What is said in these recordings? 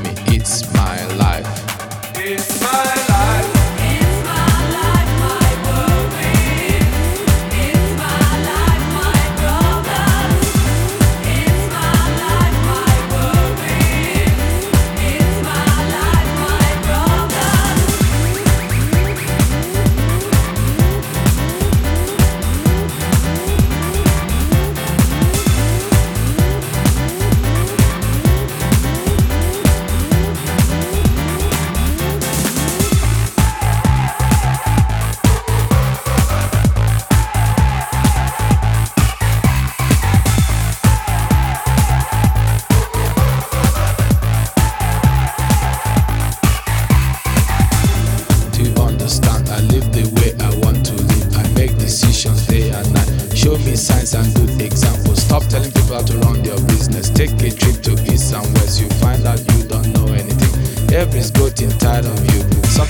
me.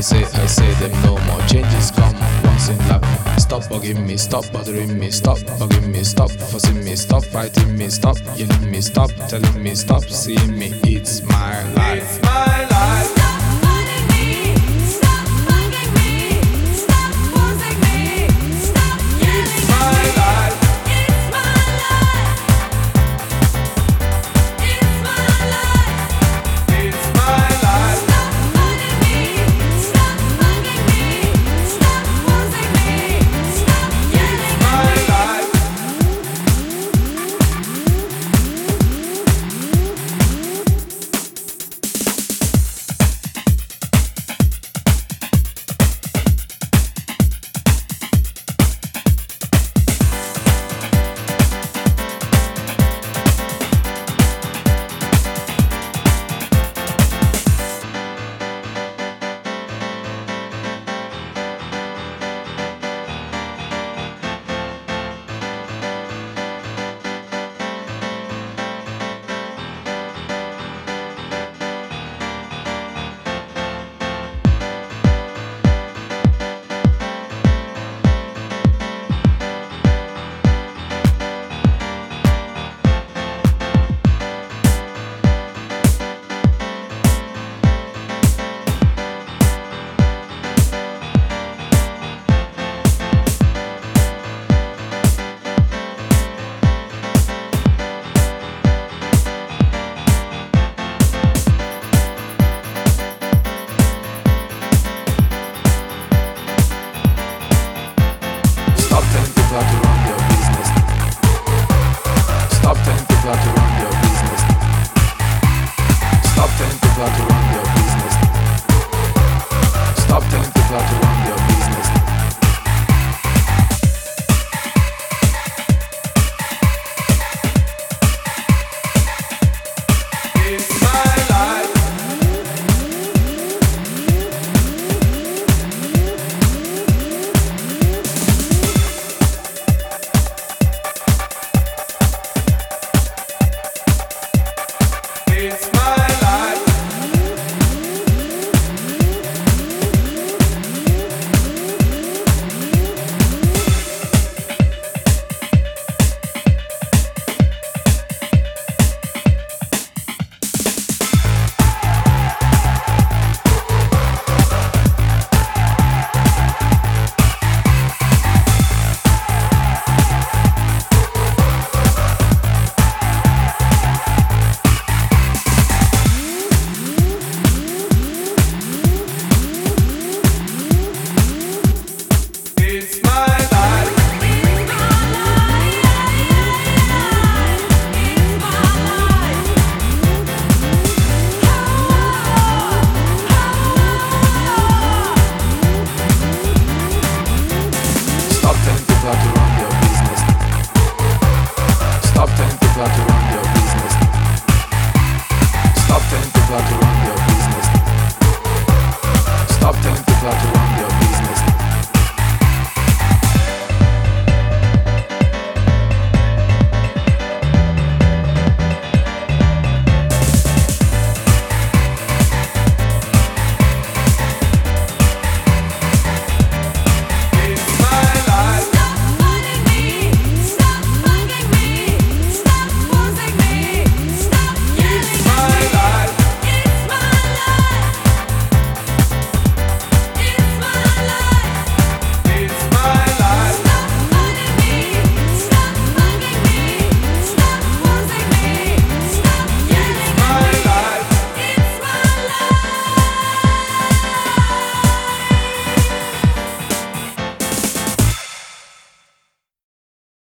I say, I say them no more. Changes come once in life. Stop bugging me, stop bothering me, stop bugging me, stop fussing me, stop fighting me, stop yelling me, stop telling me, stop seeing me. It's my life. It's my life.